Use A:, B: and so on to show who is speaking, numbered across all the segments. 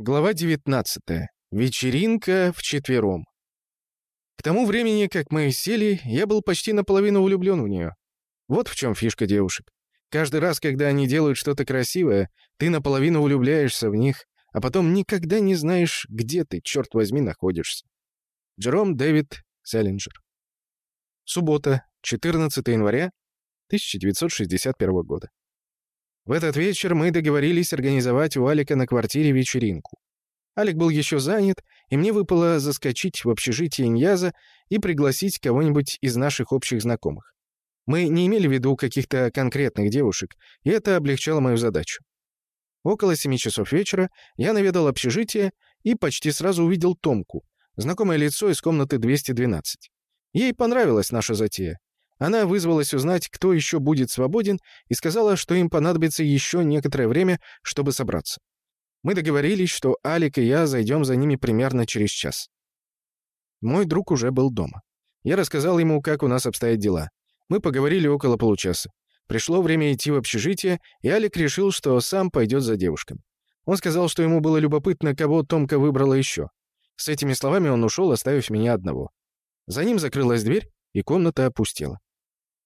A: Глава 19. Вечеринка вчетвером. К тому времени, как мы сели, я был почти наполовину влюблен в нее. Вот в чем фишка девушек. Каждый раз, когда они делают что-то красивое, ты наполовину влюбляешься в них, а потом никогда не знаешь, где ты, черт возьми, находишься. Джером Дэвид Селлинджер. Суббота, 14 января 1961 года. В этот вечер мы договорились организовать у Алика на квартире вечеринку. Алик был еще занят, и мне выпало заскочить в общежитие Иньяза и пригласить кого-нибудь из наших общих знакомых. Мы не имели в виду каких-то конкретных девушек, и это облегчало мою задачу. Около семи часов вечера я наведал общежитие и почти сразу увидел Томку, знакомое лицо из комнаты 212. Ей понравилась наша затея. Она вызвалась узнать, кто еще будет свободен, и сказала, что им понадобится еще некоторое время, чтобы собраться. Мы договорились, что Алик и я зайдем за ними примерно через час. Мой друг уже был дома. Я рассказал ему, как у нас обстоят дела. Мы поговорили около получаса. Пришло время идти в общежитие, и Алик решил, что сам пойдет за девушками. Он сказал, что ему было любопытно, кого Томка выбрала еще. С этими словами он ушел, оставив меня одного. За ним закрылась дверь, и комната опустела.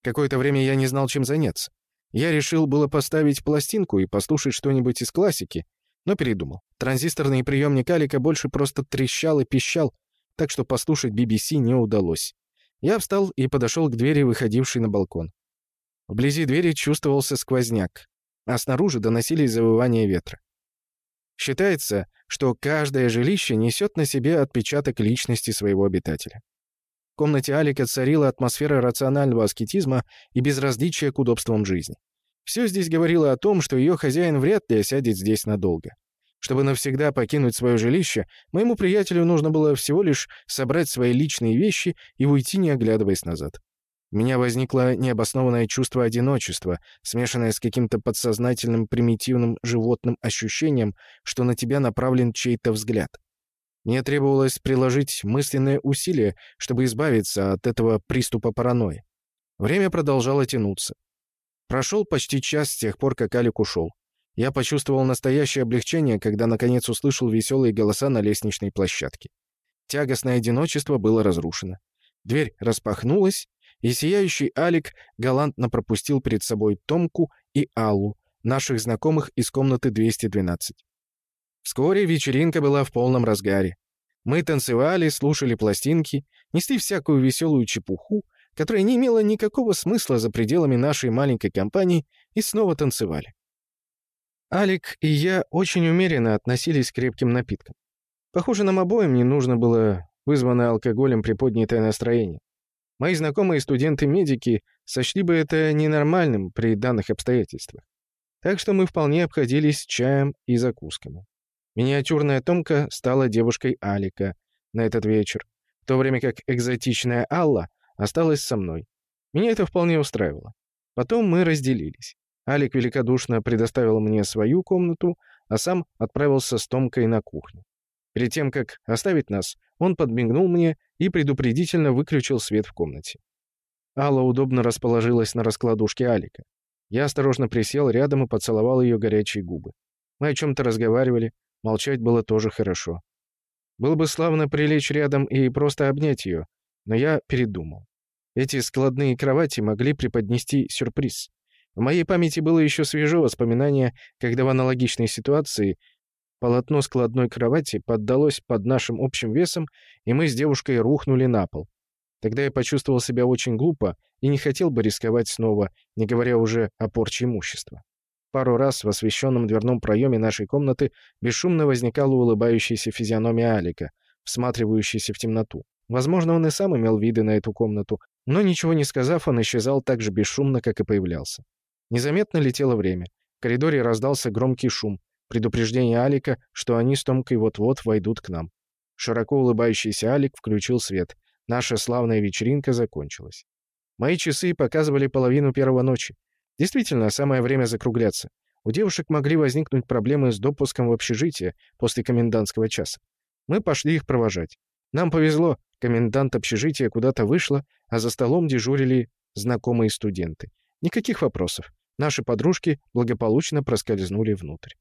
A: Какое-то время я не знал, чем заняться. Я решил было поставить пластинку и послушать что-нибудь из классики, но передумал. Транзисторный приемник Алика больше просто трещал и пищал, так что послушать BBC не удалось. Я встал и подошел к двери, выходившей на балкон. Вблизи двери чувствовался сквозняк, а снаружи доносились завывания ветра. Считается, что каждое жилище несет на себе отпечаток личности своего обитателя. Комнате Алика царила атмосфера рационального аскетизма и безразличия к удобствам жизни. Все здесь говорило о том, что ее хозяин вряд ли осядет здесь надолго. Чтобы навсегда покинуть свое жилище, моему приятелю нужно было всего лишь собрать свои личные вещи и уйти, не оглядываясь назад. У меня возникло необоснованное чувство одиночества, смешанное с каким-то подсознательным примитивным животным ощущением, что на тебя направлен чей-то взгляд. Мне требовалось приложить мысленное усилие, чтобы избавиться от этого приступа паранойи. Время продолжало тянуться. Прошел почти час с тех пор, как Алик ушел. Я почувствовал настоящее облегчение, когда наконец услышал веселые голоса на лестничной площадке. Тягостное одиночество было разрушено. Дверь распахнулась, и сияющий Алик галантно пропустил перед собой Томку и Аллу, наших знакомых из комнаты 212. Вскоре вечеринка была в полном разгаре. Мы танцевали, слушали пластинки, несли всякую веселую чепуху, которая не имела никакого смысла за пределами нашей маленькой компании, и снова танцевали. Алик и я очень умеренно относились к крепким напиткам. Похоже, нам обоим не нужно было вызванное алкоголем приподнятое настроение. Мои знакомые студенты-медики сочли бы это ненормальным при данных обстоятельствах. Так что мы вполне обходились чаем и закусками. Миниатюрная Томка стала девушкой Алика на этот вечер, в то время как экзотичная Алла осталась со мной. Меня это вполне устраивало. Потом мы разделились. Алик великодушно предоставил мне свою комнату, а сам отправился с Томкой на кухню. Перед тем, как оставить нас, он подмигнул мне и предупредительно выключил свет в комнате. Алла удобно расположилась на раскладушке Алика. Я осторожно присел рядом и поцеловал ее горячие губы. Мы о чем-то разговаривали, Молчать было тоже хорошо. Было бы славно прилечь рядом и просто обнять ее, но я передумал. Эти складные кровати могли преподнести сюрприз. В моей памяти было еще свежо воспоминание, когда в аналогичной ситуации полотно складной кровати поддалось под нашим общим весом, и мы с девушкой рухнули на пол. Тогда я почувствовал себя очень глупо и не хотел бы рисковать снова, не говоря уже о порче имущества. Пару раз в освещенном дверном проеме нашей комнаты бесшумно возникала улыбающаяся физиономия Алика, всматривающаяся в темноту. Возможно, он и сам имел виды на эту комнату, но ничего не сказав, он исчезал так же бесшумно, как и появлялся. Незаметно летело время. В коридоре раздался громкий шум, предупреждение Алика, что они с Томкой вот-вот войдут к нам. Широко улыбающийся Алик включил свет. Наша славная вечеринка закончилась. Мои часы показывали половину первого ночи. Действительно, самое время закругляться. У девушек могли возникнуть проблемы с допуском в общежитие после комендантского часа. Мы пошли их провожать. Нам повезло, комендант общежития куда-то вышла, а за столом дежурили знакомые студенты. Никаких вопросов. Наши подружки благополучно проскользнули внутрь.